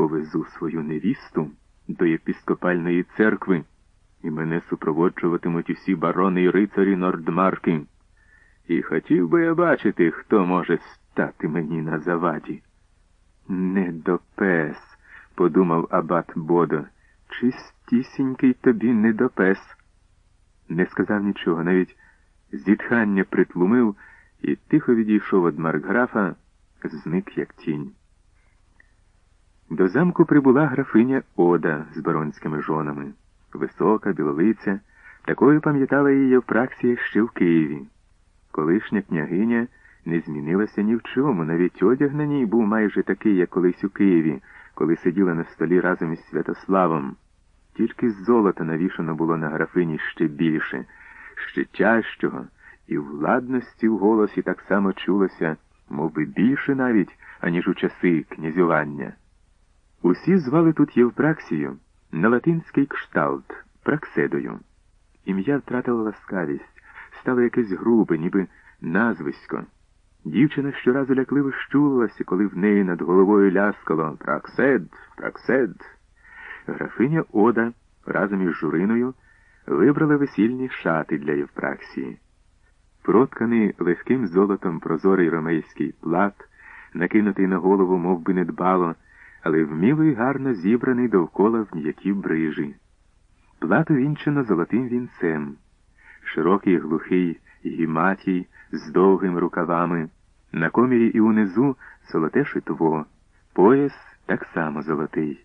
повезу свою невісту до єпіскопальної церкви, і мене супроводжуватимуть усі барони й рицарі Нордмарки. І хотів би я бачити, хто може стати мені на заваді. Не допес, подумав абат Бодо. Чистісінький тобі не допес. Не сказав нічого, навіть зітхання притлумив і тихо відійшов від маркграфа, зник як тінь. До замку прибула графиня Ода з баронськими жонами. Висока, білолиця, такою пам'ятала її Євпраксія ще в Києві. Колишня княгиня не змінилася ні в чому, навіть одяг на ній був майже такий, як колись у Києві, коли сиділа на столі разом із Святославом. Тільки золота навішано було на графині ще більше, ще тяжчого, і владності в голосі так само чулося, мов би більше навіть, аніж у часи князювання. Усі звали тут Євпраксію на латинський кшталт Пракседою. Ім'я втратило ласкавість, стало якесь грубе, ніби назвисько. Дівчина щоразу лякливо щулилася, коли в неї над головою ляскало Праксед, Праксед. Графиня Ода разом із журиною вибрала весільні шати для Євпраксії. Протканий легким золотом прозорий ромейський плат, накинутий на голову мов би, недбало, але вміло й гарно зібраний довкола в ніякі брижі. Плат увінчено золотим вінцем, широкий глухий гіматій з довгими рукавами, на комірі і унизу золоте шитво, пояс так само золотий.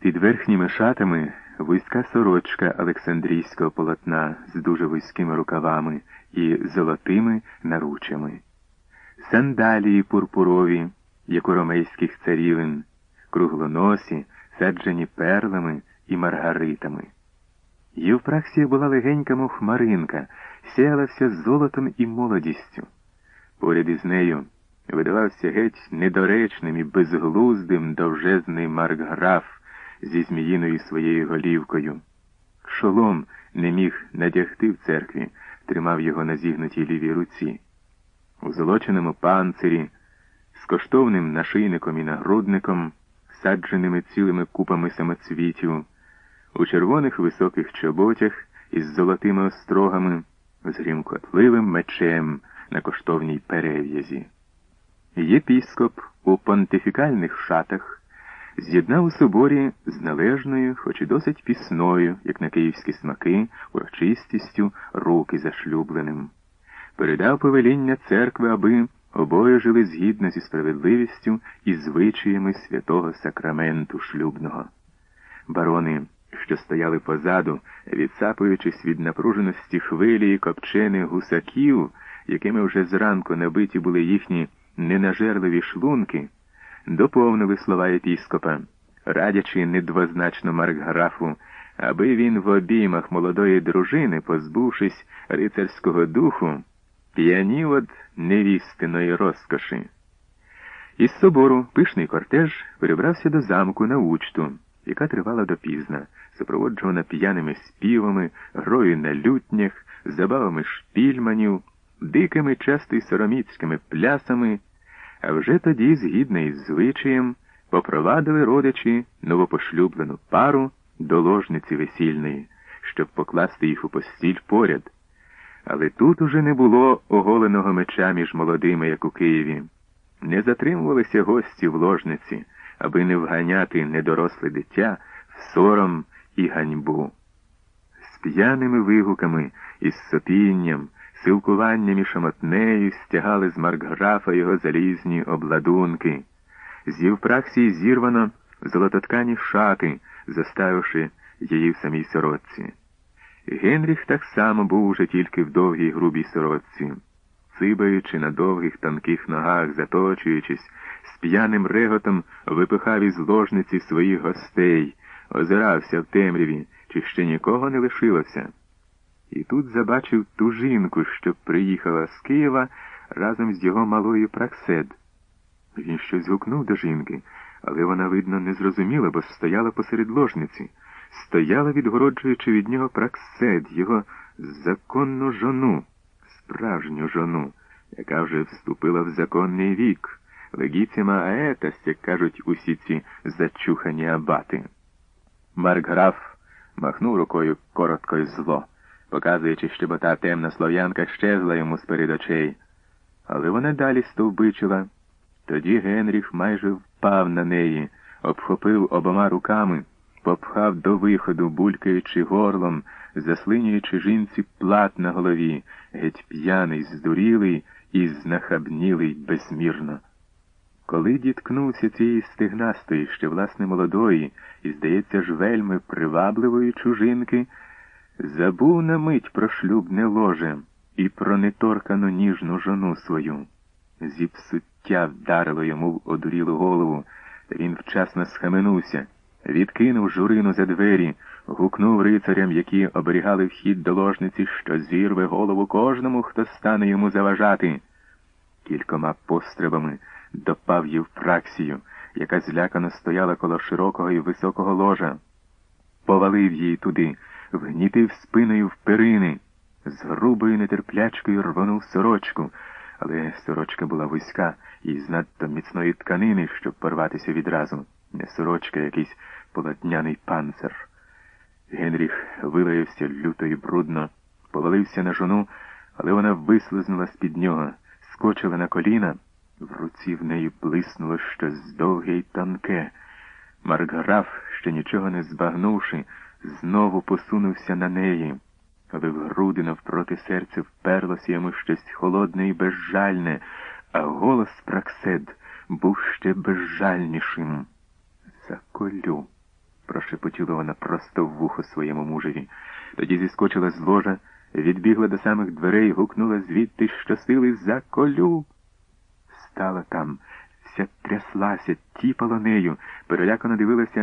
Під верхніми шатами вузька сорочка Олександрійського полотна з дуже вузькими рукавами і золотими наручами, сандалії пурпурові, як у ромейських царівин, круглоносі, саджені перлами і маргаритами. Євпраксія була легенька, мов хмаринка, сяялася золотом і молодістю. Поряд із нею видавався геть недоречним і безглуздим довжезний маркграф зі зміїною своєю голівкою. Шолом не міг надягти в церкві, тримав його на зігнутій лівій руці. У золоченому панцирі, з коштовним нашийником і нагрудником, садженими цілими купами самоцвітів, у червоних високих чоботях із золотими острогами, з грімкотливим мечем на коштовній перев'язі. Єпіскоп у понтифікальних шатах з'єднав у соборі з належною, хоч і досить пісною, як на київські смаки, урочистістю руки зашлюбленим. Передав повеління церкви, аби обоє жили згідно зі справедливістю і звичаями святого сакраменту шлюбного. Барони, що стояли позаду, відсапуючись від напруженості хвилі і копчених гусаків, якими вже зранку набиті були їхні ненажерливі шлунки, доповнили слова єпіскопа, радячи недвозначно маркграфу, аби він в обіймах молодої дружини, позбувшись рицарського духу, п'янів од невістиної розкоші. Із собору пишний кортеж перебрався до замку на учту, яка тривала допізна, супроводжувана п'яними співами, грою на лютнях, забавами шпільманів, дикими часто й сороміцькими плясами. А вже тоді, згідно із звичаєм, попровадили родичі новопошлюблену пару до ложниці весільної, щоб покласти їх у постіль поряд. Але тут уже не було оголеного меча між молодими, як у Києві. Не затримувалися гості в ложниці, аби не вганяти недоросле дитя в сором і ганьбу. З п'яними вигуками із сопінням силкуванням і шамотнею стягали з маркграфа його залізні обладунки. З Євпраксії зірвано золототкані шати, заставивши її в самій сорочці. Генріх так само був уже тільки в довгій грубій сорочці, цибаючи на довгих тонких ногах, заточуючись, з п'яним реготом випихав із ложниці своїх гостей, озирався в темряві, чи ще нікого не лишилося. І тут забачив ту жінку, що приїхала з Києва разом з його малою Праксед. Він щось гукнув до жінки, але вона, видно, не зрозуміла, бо стояла посеред ложниці, стояла, відгороджуючи від нього Праксед, його законну жону, справжню жону, яка вже вступила в законний вік, легіціма аетас, як кажуть усі ці зачухані абати. Маркграф махнув рукою коротко й зло, показуючи, щоб та темна слов'янка щезла йому з перед очей. Але вона далі стовбичила. Тоді Генріх майже впав на неї, обхопив обома руками, попхав до виходу, булькаючи горлом, заслинюючи жінці плат на голові, геть п'яний, здурілий і знахабнілий безмірно. Коли діткнувся цієї стигнастої, ще власне молодої, і, здається ж, вельми привабливої чужинки, забув на мить про шлюбне ложе і про неторкану ніжну жону свою. Зіпсуття вдарило йому в одурілу голову, та він вчасно схаменувся, відкинув журину за двері, гукнув рицарям, які оберігали вхід до ложниці, що зірве голову кожному, хто стане йому заважати. Кількома пострибами допав Євпраксію, яка злякано стояла коло широкого і високого ложа. Повалив її туди, вгнітив спиною в перини, з грубою нетерплячкою рвонув сорочку, але сорочка була вузька і з надто міцної тканини, щоб порватися відразу. Не сорочка, а якийсь полотняний панцир. Генріх вилаявся люто і брудно, повалився на жону, але вона вислизнула з-під нього, скочила на коліна. В руці в неї блиснуло щось довге й тонке. Маркграф, ще нічого не збагнувши, знову посунувся на неї, але в груди навпроти серця вперлося йому щось холодне і безжальне, а голос Праксед був ще безжальнішим. Заколю, прошепотіла вона просто в вухо своєму мужеві. Тоді зіскочила з ложа, відбігла до самих дверей, гукнула звідти щосили заколю стала там, вся тряслася, тіпала нею, перелякано дивилася